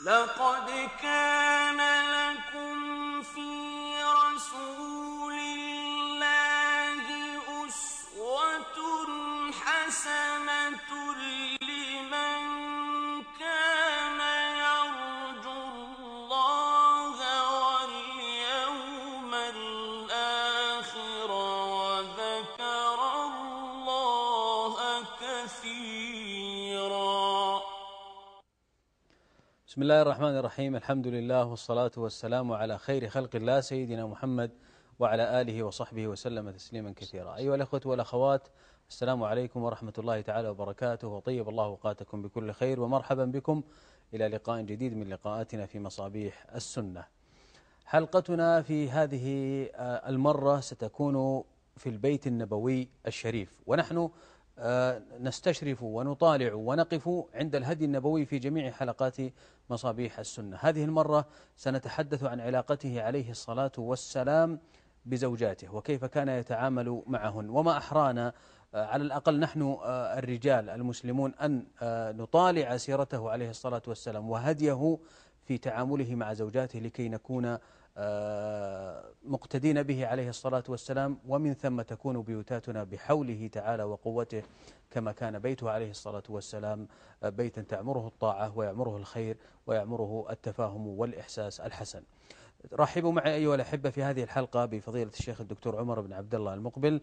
بسم الله الرحمن الرحيم. الحمد لله والصلاة والسلام على خير خلق الله سيدنا محمد وعلى آله وصحبه وسلم تسليما كثيرا. أيها الأخوة والأخوات السلام عليكم ورحمة الله تعالى وبركاته وطيب الله أوقاتكم بكل خير ومرحبا بكم إلى لقاء جديد من لقاءاتنا في مصابيح السنة. حلقتنا في هذه المرة ستكون في البيت النبوي الشريف ونحن آه، نستشرف ونطالع ونقف عند الهدي النبوي في جميع حلقات مصابيح السنة. هذه المرة سنتحدث عن علاقته عليه الصلاة والسلام بزوجاته وكيف كان يتعامل معهن وما أحرانا آه، على الأقل نحن آه، الرجال المسلمون أن نطالع سيرته عليه الصلاة والسلام وهديه في تعامله مع زوجاته لكي نكون آه، مقتدين به عليه الصلاة والسلام ومن ثم تكون بيوتاتنا بحوله تعالى وقوته كما كان بيته عليه الصلاة والسلام. آه، بيتا تعمره الطاعة ويعمره الخير ويعمره التفاهم والإحساس الحسن. رحبوا معي أيها الأحبة في هذه الحلقة بفضيلة الشيخ الدكتور عمر بن عبد الله المقبل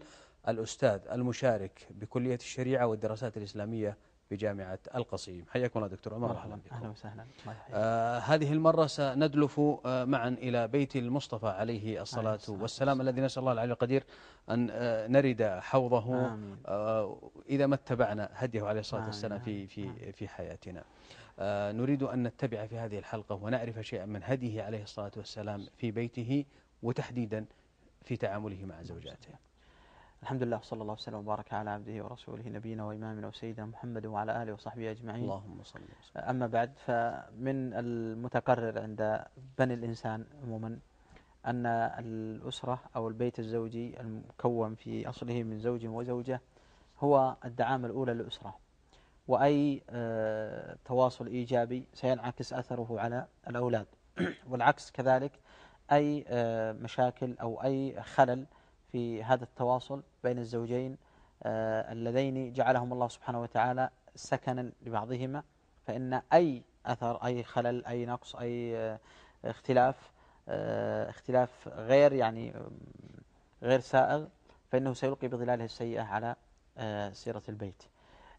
الأستاذ المشارك بكلية الشريعة والدراسات الإسلامية بجامعة القصيم. حياكم الله دكتور عمر مرحبا. أهلا وسهلا. آه هذه المرة سندلف آه معا إلى بيت المصطفى عليه الصلاة والسلام الذي نسأل الله العلي القدير أن آه نرد حوضه آه إذا ما اتبعنا هديه عليه الصلاة والسلام في, في, في حياتنا. آه نريد أن نتبع في هذه الحلقة ونعرف شيئا من هديه عليه الصلاة والسلام في بيته وتحديدا في تعامله مع زوجاته. الحمد لله صلى الله وسلم وبارك على عبده ورسوله نبينا وإمامنا وسيدنا محمد وعلى آله وصحبه أجمعين. اللهم صل وسلم. أما بعد فمن المتقرر عند بني الإنسان عموما أن الأسرة أو البيت الزوجي المكون في أصله من زوج وزوجة هو الدعامة الأولى للأسرة وأي آه، تواصل إيجابي سينعكس أثره على الأولاد. والعكس كذلك أي آه، مشاكل أو أي خلل في هذا التواصل بين الزوجين آه، اللذين جعلهم الله سبحانه وتعالى سكنا لبعضهما فإن أي أثر أي خلل أي نقص أي آه، اختلاف آه، اختلاف غير يعني غير سائغ فإنه سيلقي بظلاله السيئة على سيرة البيت.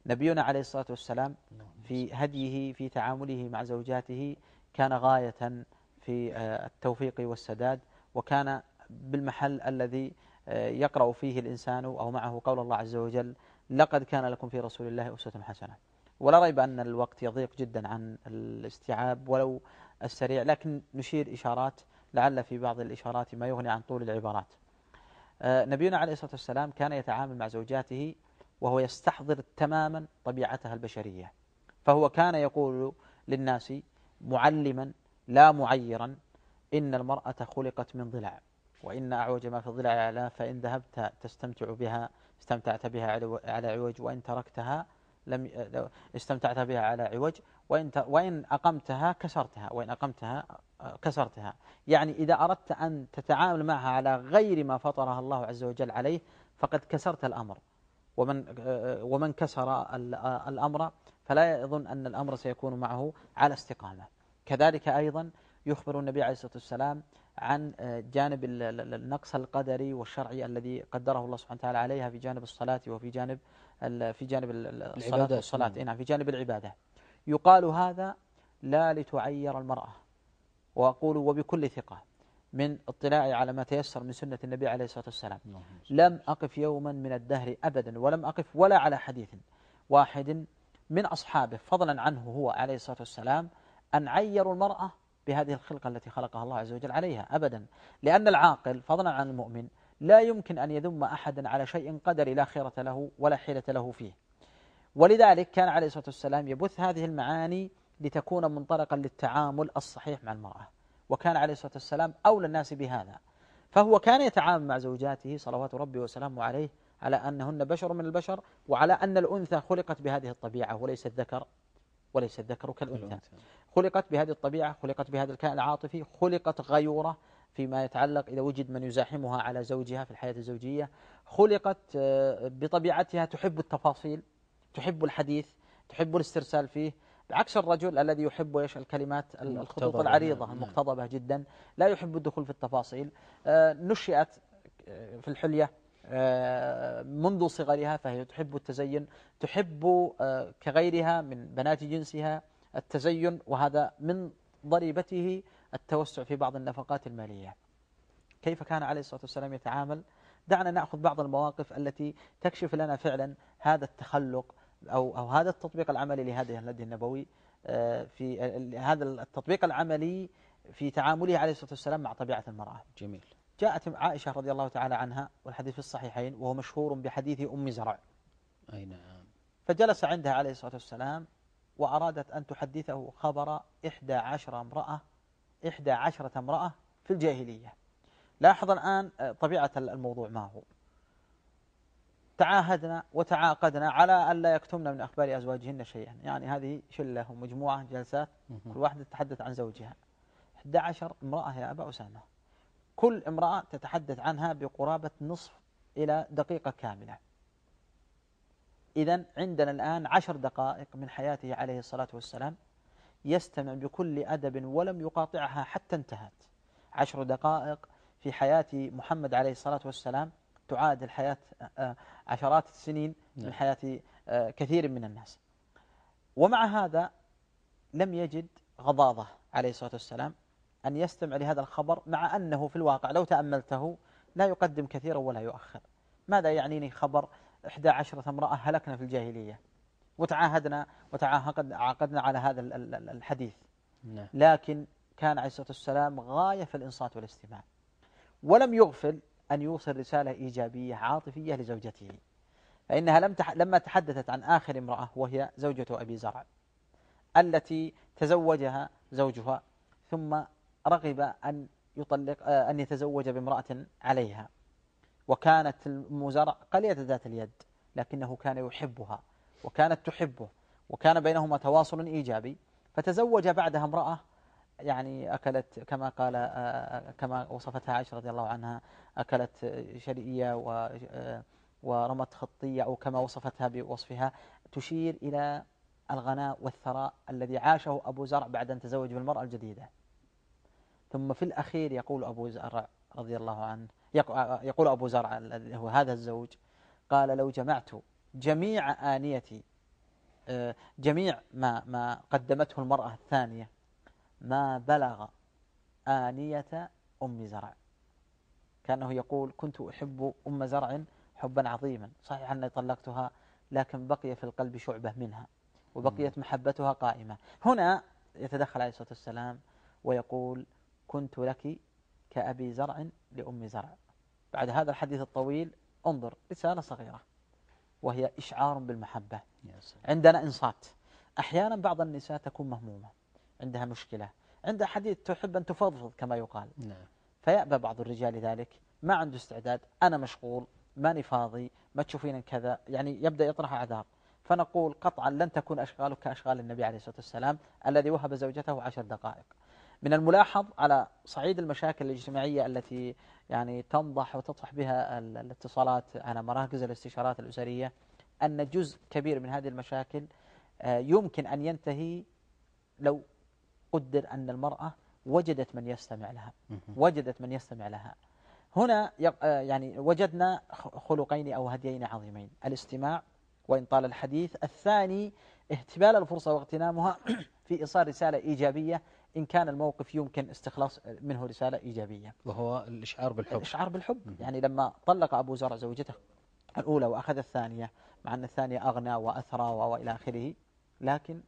نبينا عليه الصلاة والسلام في هديه في تعامله مع زوجاته كان غاية في التوفيق والسداد وكان بالمحل الذي يقرأ فيه الإنسان أو معه قول الله عز وجل لقد كان لكم في رسول الله أسوة حسنة. ولا ريب أن الوقت يضيق جدا عن الاستيعاب ولو السريع لكن نشير إشارات لعل في بعض الإشارات ما يغني عن طول العبارات. آه، نبينا عليه الصلاة والسلام كان يتعامل مع زوجاته وهو يستحضر تماما طبيعتها البشرية. فهو كان يقول للناس معلما لا معيرا إن المرأة خلقت من ضلع. وإن أعوج ما في الضلع أعلى فإن ذهبت تستمتع بها استمتعت بها على عوج وإن تركتها لم استمتعت بها على عوج وإن وإن أقمتها كسرتها وإن أقمتها كسرتها. يعني إذا أردت أن تتعامل معها على غير ما فطرها الله عز وجل عليه فقد كسرت الأمر. ومن ومن كسر الأمر فلا يظن أن الأمر سيكون معه على استقامة. كذلك أيضا يخبر النبي عليه الصلاة والسلام عن آه، جانب النقص القدري والشرعي الذي قدره الله سبحانه وتعالى عليها في جانب الصلاة وفي جانب في جانب الصلاة. والصلاة نعم في جانب العبادة. يقال هذا لا لتعير المرأة. وأقول وبكل ثقة من اطلاعي على ما تيسر من سنة النبي عليه الصلاة والسلام. لم أقف يوما من الدهر أبدا ولم أقف ولا على حديث واحد من أصحابه فضلا عنه هو عليه الصلاة والسلام أن عيروا المرأة بهذه الخلقة التي خلقها الله عز وجل عليها أبدا. لأن العاقل فضلا عن المؤمن لا يمكن أن يذم أحدا على شيء قدري لا خيرة له ولا حيلة له فيه. ولذلك كان عليه الصلاة والسلام يبث هذه المعاني لتكون منطلقا للتعامل الصحيح مع المرأة. وكان عليه الصلاة والسلام أولى الناس بهذا. فهو كان يتعامل مع زوجاته صلوات ربي وسلامه عليه على أنهن بشر من البشر وعلى أن الأنثى خلقت بهذه الطبيعة وليس الذكر وليس الذكر كالأنثى. خلقت بهذه الطبيعة خلقت بهذا الكائن العاطفي خلقت غيورة فيما يتعلق إذا وجد من يزاحمها على زوجها في الحياة الزوجية. خلقت آه، بطبيعتها تحب التفاصيل تحب الحديث تحب الاسترسال فيه. بعكس الرجل الذي يحب إيش؟ الكلمات الخطوط العريضة نعم. المقتضبة جدا. لا يحب الدخول في التفاصيل. آه، نشئت آه، في الحلية منذ صغرها فهي تحب التزين تحب كغيرها من بنات جنسها التزين وهذا من ضريبته التوسع في بعض النفقات المالية. كيف كان عليه الصلاة والسلام يتعامل؟ دعنا نأخذ بعض المواقف التي تكشف لنا فعلا هذا التخلق أو, أو هذا التطبيق العملي لهذه الهدي النبوي آه، في هذا التطبيق العملي في تعامله عليه الصلاة والسلام مع طبيعة المرأة. جميل. جاءت عائشة رضي الله تعالى عنها والحديث في الصحيحين وهو مشهور بحديث أم زرع. أي نعم. فجلس عندها عليه الصلاة والسلام وأرادت أن تحدثه خبر إحدى عشر امرأة إحدى عشرة امرأة في الجاهلية. لاحظ الآن آه، طبيعة الموضوع ما هو؟ تعاهدنا وتعاقدنا على أن لا يكتمن من أخبار أزواجهن شيئا. يعني هذه شلة ومجموعة جلسات كل واحدة تتحدث عن زوجها. 11 امرأة يا أبا أسامة. كل امرأة تتحدث عنها بقرابة نصف إلى دقيقة كاملة. إذا عندنا الآن عشر دقائق من حياته عليه الصلاة والسلام يستمع بكل أدب ولم يقاطعها حتى انتهت. عشر دقائق في حياة محمد عليه الصلاة والسلام تعادل حياة آه، عشرات السنين من نعم. حياة آه، كثير من الناس. ومع هذا لم يجد غضاضة عليه الصلاة والسلام أن يستمع لهذا الخبر مع أنه في الواقع لو تأملته لا يقدم كثيرا ولا يؤخر. ماذا يعنيني خبر إحدى عشرة امرأة هلكنا في الجاهلية. وتعاهدنا وتعاقدنا على هذا الحديث. نعم. لكن كان عليه الصلاة والسلام غاية في الإنصات والاستماع. ولم يغفل أن يوصل رسالة إيجابية عاطفية لزوجته. فإنها لم تح... لما تحدثت عن آخر امرأة وهي زوجة أبي زرع التي تزوجها زوجها ثم رغب أن يطلق آه، أن يتزوج بامرأة عليها. وكانت المزرع قليلة ذات اليد لكنه كان يحبها وكانت تحبه وكان بينهما تواصل إيجابي. فتزوج بعدها امرأة يعني أكلت كما قال آه، آه، كما وصفتها عائشة رضي الله عنها أكلت شرئية آه، ورمت خطية أو كما وصفتها بوصفها تشير إلى الغناء والثراء الذي عاشه أبو زرع بعد أن تزوج بالمرأة الجديدة. ثم في الأخير يقول أبو زرع رضي الله عنه يقول أبو زرع هو هذا الزوج قال لو جمعت جميع آنيتي جميع ما ما قدمته المرأة الثانية ما بلغ آنية أم زرع. كأنه يقول كنت أحب أم زرع حبا عظيما. صحيح أني طلقتها لكن بقي في القلب شعبة منها وبقيت محبتها قائمة. هنا يتدخل عليه الصلاة والسلام ويقول كنت لك كأبي زرع لأم زرع. بعد هذا الحديث الطويل انظر رسالة صغيرة. وهي إشعار بالمحبة. عندنا إنصات. أحيانا بعض النساء تكون مهمومة. عندها مشكلة. عندها حديث تحب أن تفضفض كما يقال. نعم. فيأبى بعض الرجال ذلك. ما عنده استعداد. أنا مشغول. ماني فاضي. ما تشوفين كذا. يعني يبدأ يطرح أعذار. فنقول قطعا لن تكون أشغالك كأشغال النبي عليه الصلاة والسلام الذي وهب زوجته عشر دقائق. من الملاحظ على صعيد المشاكل الاجتماعية التي يعني تنضح وتطفح بها الاتصالات على مراكز الاستشارات الأسرية أن جزء كبير من هذه المشاكل آه، يمكن أن ينتهي لو قدر أن المرأة وجدت من يستمع لها وجدت من يستمع لها. هنا آه، يعني وجدنا خلقين أو هديين عظيمين الاستماع وإن طال الحديث الثاني اهتبال الفرصة واغتنامها في إيصال رسالة إيجابية إن كان الموقف يمكن استخلاص منه رسالة إيجابية. وهو الإشعار بالحب. الإشعار بالحب. يعني لما طلق أبو زرع زوجته الأولى وأخذ الثانية مع أن الثانية أغنى وأثرى وإلى آخره لكن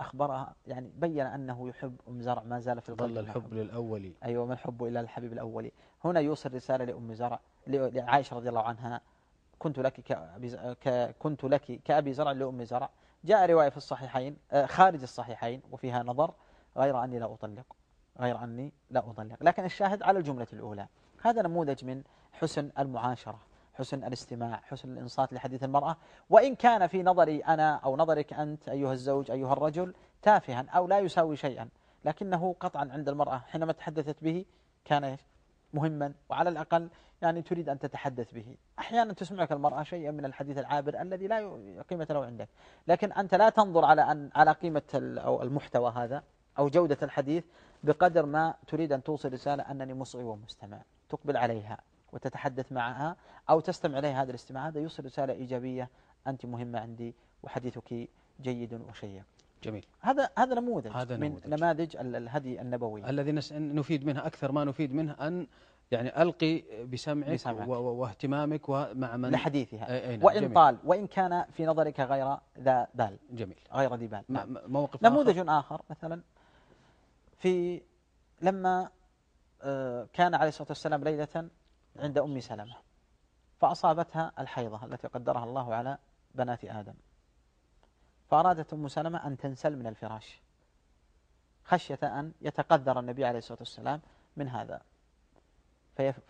أخبرها يعني بين أنه يحب أم زرع ما زال في القلب ظل الحب للأولي أيوة ما الحب إلا الحبيب الأولي هنا يوصل رسالة لأم زرع لعائشة رضي الله عنها. كنت لك كأبي كنت لك كأبي زرع لأم زرع جاء رواية في الصحيحين آه، خارج الصحيحين وفيها نظر غير أني لا أطلق غير أني لا أطلق. لكن الشاهد على الجملة الأولى. هذا نموذج من حسن المعاشرة حسن الاستماع حسن الإنصات لحديث المرأة. وإن كان في نظري أنا أو نظرك أنت أيها الزوج أيها الرجل تافها أو لا يساوي شيئا لكنه قطعا عند المرأة حينما تحدثت به كان مهما وعلى الأقل يعني تريد أن تتحدث به. أحيانا تسمعك المرأة شيئا من الحديث العابر الذي لا قيمة له عندك. لكن أنت لا تنظر على أن على قيمة المحتوى هذا. أو جودة الحديث بقدر ما تريد أن توصل رسالة أنني مصغي ومستمع. تقبل عليها وتتحدث معها أو تستمع إليها هذا الاستماع. هذا يوصل رسالة إيجابية. أنت مهمة عندي وحديثك جيد وشيق. جميل. هذا هذا نموذج هذا من نموذج. نماذج الهدي النبوي. الذي نفيد منها أكثر ما نفيد منه أن يعني ألقي بسمعك, بسمعك. واهتمامك ومع من؟ لحديثها. نعم وإن جميل. طال وإن كان في نظرك غير ذا بال. جميل. غير ذي بال. نعم. موقف نموذج آخر. آخر مثلا. في لما آه، كان عليه الصلاة والسلام ليلة عند أم سلمة فأصابتها الحيضة التي قدرها الله على بنات آدم. فأرادت أم سلمة أن تنسل من الفراش. خشية أن يتقدر النبي عليه الصلاة والسلام من هذا.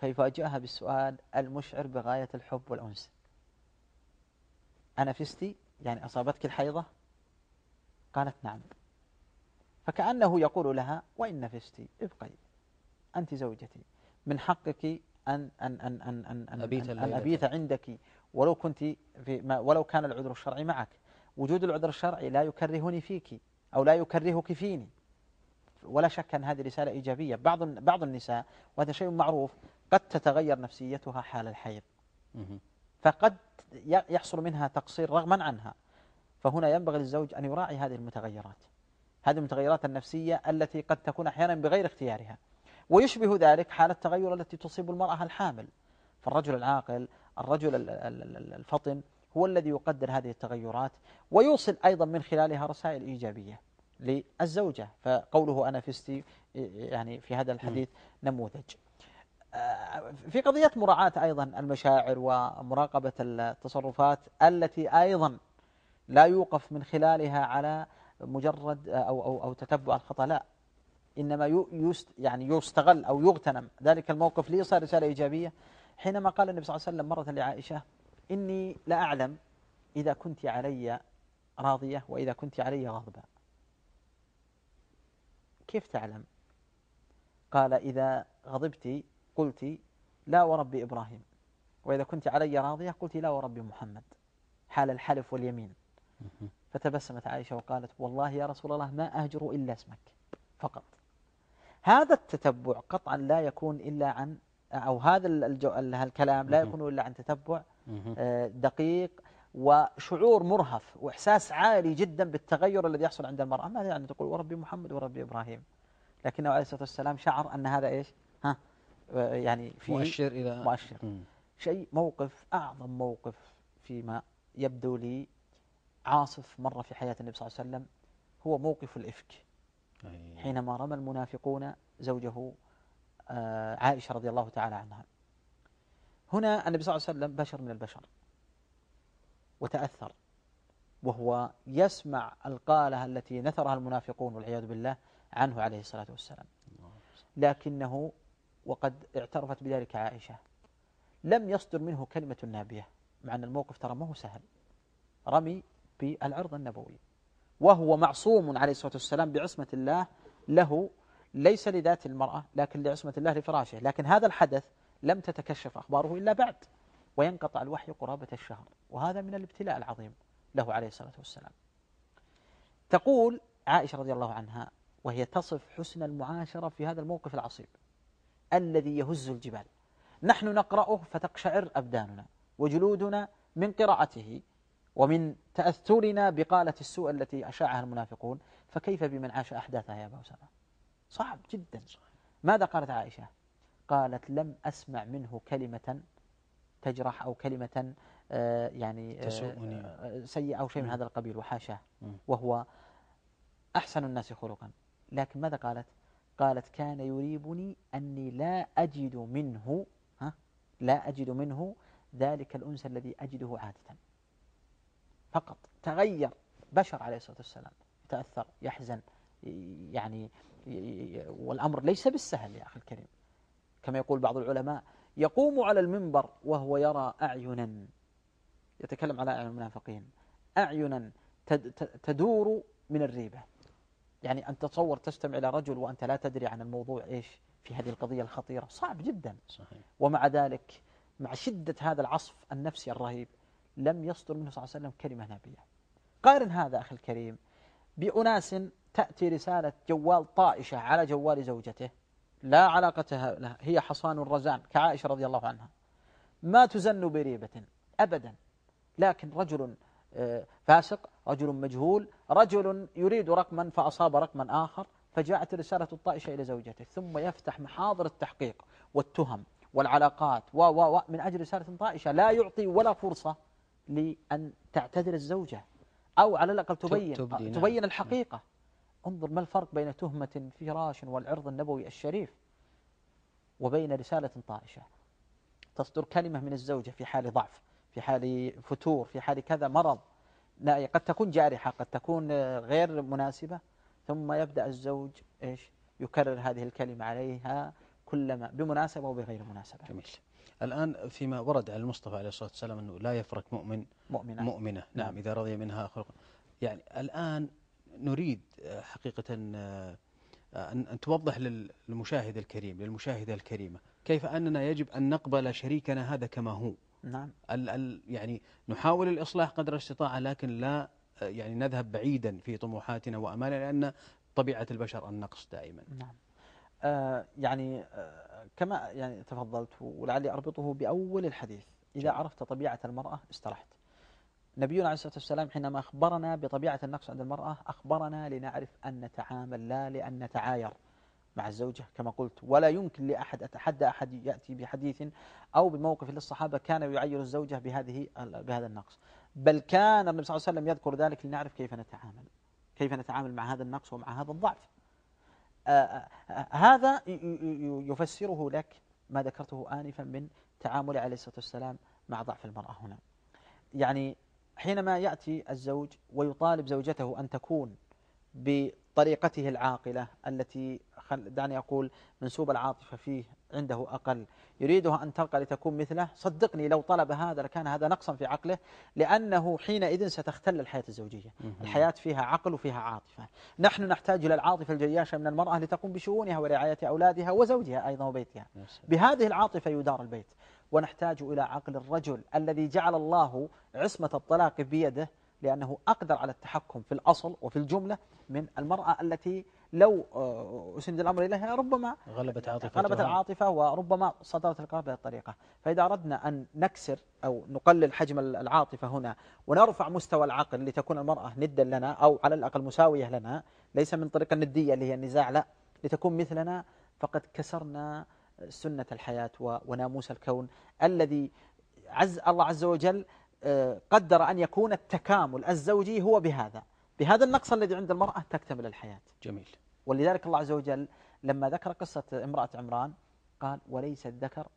فيفاجئها بالسؤال المشعر بغاية الحب والأنس. أنا فستي يعني أصابتك الحيضة؟ قالت نعم. فكأنه يقول لها وإن نفستي ابقي أنت زوجتي من حقك أن أن أن أن أن أن, أبيت, أن, أن أبيت عندك ولو كنت في ما ولو كان العذر الشرعي معك. وجود العذر الشرعي لا يكرهني فيك أو لا يكرهك فيني. ولا شك أن هذه رسالة إيجابية. بعض بعض النساء وهذا شيء معروف قد تتغير نفسيتها حال الحيض. فقد يحصل منها تقصير رغما عنها. فهنا ينبغي للزوج أن يراعي هذه المتغيرات. هذه المتغيرات النفسية التي قد تكون أحيانا بغير اختيارها. ويشبه ذلك حال التغير التي تصيب المرأة الحامل. فالرجل العاقل الرجل الفطن هو الذي يقدر هذه التغيرات ويوصل أيضا من خلالها رسائل إيجابية للزوجة. فقوله أنا فستي يعني في هذا الحديث نموذج. آه، في قضية مراعاة أيضا المشاعر ومراقبة التصرفات التي أيضا لا يوقف من خلالها على مجرد أو, أو, أو تتبع الخطأ لا. إنما يعني يستغل أو يغتنم. ذلك الموقف ليصل رسالة إيجابية. حينما قال النبي صلى الله عليه وسلم مرة لعائشة إني لا أعلم إذا كنت علي راضية وإذا كنت علي غضبة. كيف تعلم؟ قال إذا غضبت قلت لا ورب إبراهيم وإذا كنت علي راضية قلت لا ورب محمد. حال الحلف واليمين. فتبسمت عائشة وقالت والله يا رسول الله ما أهجر إلا اسمك. فقط. هذا التتبع قطعا لا يكون إلا عن أو هذا الكلام لا يكون إلا عن تتبع آه، دقيق وشعور مرهف وإحساس عالي جدا بالتغير الذي يحصل عند المرأة. ماذا يعني تقول وربي محمد وربي إبراهيم. لكنه عليه الصلاة والسلام شعر أن هذا إيش؟ ها؟ يعني في مؤشر إلى مؤشر. شيء موقف أعظم موقف فيما يبدو لي عاصف مرة في حياة النبي صلى الله عليه وسلم هو موقف الإفك. حينما رمى المنافقون زوجه آه، عائشة رضي الله تعالى عنها. هنا النبي صلى الله عليه وسلم بشر من البشر. وتأثر. وهو يسمع القالة التي نثرها المنافقون والعياذ بالله عنه عليه الصلاة والسلام. لكنه وقد اعترفت بذلك عائشة. لم يصدر منه كلمة نابية مع أن الموقف ترى ما هو سهل. رمي بالعرض النبوي. وهو معصوم عليه الصلاة والسلام بعصمة الله له ليس لذات المرأة لكن لعصمة الله لفراشه. لكن هذا الحدث لم تتكشف أخباره إلا بعد وينقطع الوحي قرابة الشهر. وهذا من الابتلاء العظيم له عليه الصلاة والسلام. تقول عائشة رضي الله عنها وهي تصف حسن المعاشرة في هذا الموقف العصيب الذي يهز الجبال. نحن نقرأه فتقشعر أبداننا وجلودنا من قراءته. ومن تأثرنا بقالة السوء التي أشاعها المنافقون فكيف بمن عاش أحداثها يا أبا أسامة؟ صعب جدا. ماذا قالت عائشة؟ قالت لم أسمع منه كلمة تجرح أو كلمة آه، يعني آه، سيئة أو شيء من هذا القبيل وحاشاه. وهو أحسن الناس خلقا. لكن ماذا قالت؟ قالت كان يريبني أني لا أجد منه ها؟ لا أجد منه ذلك الأنس الذي أجده عادة. فقط. تغير. بشر عليه الصلاة والسلام. يتأثر يحزن يعني والأمر ليس بالسهل يا أخي الكريم. كما يقول بعض العلماء يقوم على المنبر وهو يرى أعينا. يتكلم على أعين المنافقين. أعينا تدور من الريبة. يعني أن تتصور تستمع إلى رجل وأنت لا تدري عن الموضوع إيش في هذه القضية الخطيرة. صعب جدا. صحيح. ومع ذلك مع شدة هذا العصف النفسي الرهيب لم يصدر منه صلى الله عليه وسلم كلمة نابية قارن هذا أخي الكريم بأناس تأتي رسالة جوال طائشة على جوال زوجته لا علاقة لها هي حصان الرزان كعائشة رضي الله عنها. ما تزن بريبة أبدا لكن رجل آه، فاسق رجل مجهول رجل يريد رقما فأصاب رقما آخر فجاءت رسالة الطائشة إلى زوجته ثم يفتح محاضر التحقيق والتهم والعلاقات و و و من أجل رسالة طائشة لا يعطي ولا فرصة. لأن تعتذر الزوجة. أو على الأقل تبين. تبين نعم. الحقيقة. انظر ما الفرق بين تهمة فراش والعرض النبوي الشريف وبين رسالة طائشة. تصدر كلمة من الزوجة في حال ضعف في حال فتور في حال كذا مرض. قد تكون جارحة قد تكون غير مناسبة. ثم يبدأ الزوج إيش؟ يكرر هذه الكلمة عليها كلما بمناسبة وبغير مناسبة. جميل. الآن فيما ورد على المصطفى عليه الصلاة والسلام أنه لا يفرق مؤمن مؤمنة, مؤمنة. نعم, نعم إذا رضي منها خلق يعني الآن نريد حقيقة أن توضح للمشاهد الكريم للمشاهدة الكريمة كيف أننا يجب أن نقبل شريكنا هذا كما هو. نعم. ال ال يعني نحاول الإصلاح قدر الاستطاعة لكن لا يعني نذهب بعيدا في طموحاتنا وأمالنا لأن طبيعة البشر النقص دائما. نعم. آه يعني آه كما يعني تفضلت ولعلي أربطه بأول الحديث. إذا. عرفت طبيعة المرأة استرحت. نبينا عليه الصلاة والسلام حينما أخبرنا بطبيعة النقص عند المرأة أخبرنا لنعرف أن نتعامل لا لأن نتعاير مع الزوجة. كما قلت ولا يمكن لأحد أتحدى أحد يأتي بحديث أو بموقف للصحابة كان يعير الزوجة بهذه بهذا النقص. بل كان النبي صلى الله عليه وسلم يذكر ذلك لنعرف كيف نتعامل كيف نتعامل مع هذا النقص ومع هذا الضعف. هذا يفسره لك ما ذكرته آنفا من تعامل عليه الصلاة والسلام مع ضعف المرأة هنا. يعني حينما يأتي الزوج ويطالب زوجته أن تكون بطريقته العاقلة التي دعني أقول منسوب العاطفة فيه عنده أقل. يريدها أن ترقى لتكون مثله. صدقني لو طلب هذا لكان هذا نقصا في عقله لأنه حينئذ ستختل الحياة الزوجية. الحياة فيها عقل وفيها عاطفة. نحن نحتاج إلى العاطفة الجياشة من المرأة لتقوم بشؤونها ورعاية أولادها وزوجها أيضا وبيتها. بهذه العاطفة يدار البيت. ونحتاج إلى عقل الرجل الذي جعل الله عصمة الطلاق بيده لأنه أقدر على التحكم في الأصل وفي الجملة من المرأة التي لو آه، أسند الأمر إليها ربما غلبت عاطفة غلبت العاطفة وربما صدرت القرار بهذه الطريقة. فإذا أردنا أن نكسر أو نقلل حجم العاطفة هنا ونرفع مستوى العقل لتكون المرأة ندا لنا أو على الأقل مساوية لنا ليس من طريقة الندية اللي هي النزاع لا. لتكون مثلنا فقد كسرنا سنة الحياة وناموس الكون الذي عز الله عز وجل آه، قدر أن يكون التكامل الزوجي هو بهذا. بهذا النقص الذي عند المرأة تكتمل الحياة. جميل. ولذلك الله عز وجل لما ذكر قصة امرأة عمران قال وليس الذكر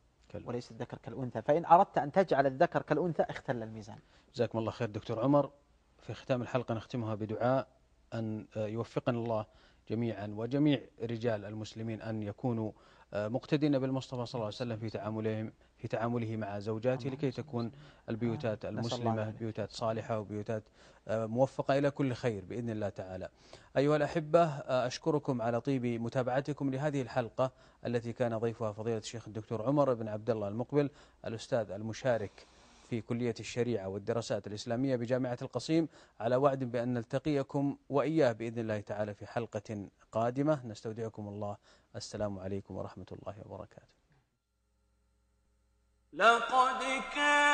وليس الذكر كالأنثى. فإن أردت أن تجعل الذكر كالأنثى اختل الميزان. جزاكم الله خير دكتور عمر. في ختام الحلقة نختمها بدعاء أن يوفقنا الله جميعا وجميع رجال المسلمين أن يكونوا آه، مقتدين بالمصطفى صلى الله عليه وسلم في تعاملهم في تعامله مع زوجاته لكي تكون البيوتات المسلمة بيوتات صالحة وبيوتات آه، موفقة إلى كل خير بإذن الله تعالى. أيها الأحبة آه، أشكركم على طيب متابعتكم لهذه الحلقة التي كان ضيفها فضيلة الشيخ الدكتور عمر بن عبد الله المقبل الأستاذ المشارك في كلية الشريعة والدراسات الإسلامية بجامعة القصيم على وعد بأن نلتقيكم وإياه بإذن الله تعالى في حلقة قادمة. نستودعكم الله. السلام عليكم ورحمة الله وبركاته. لقد كان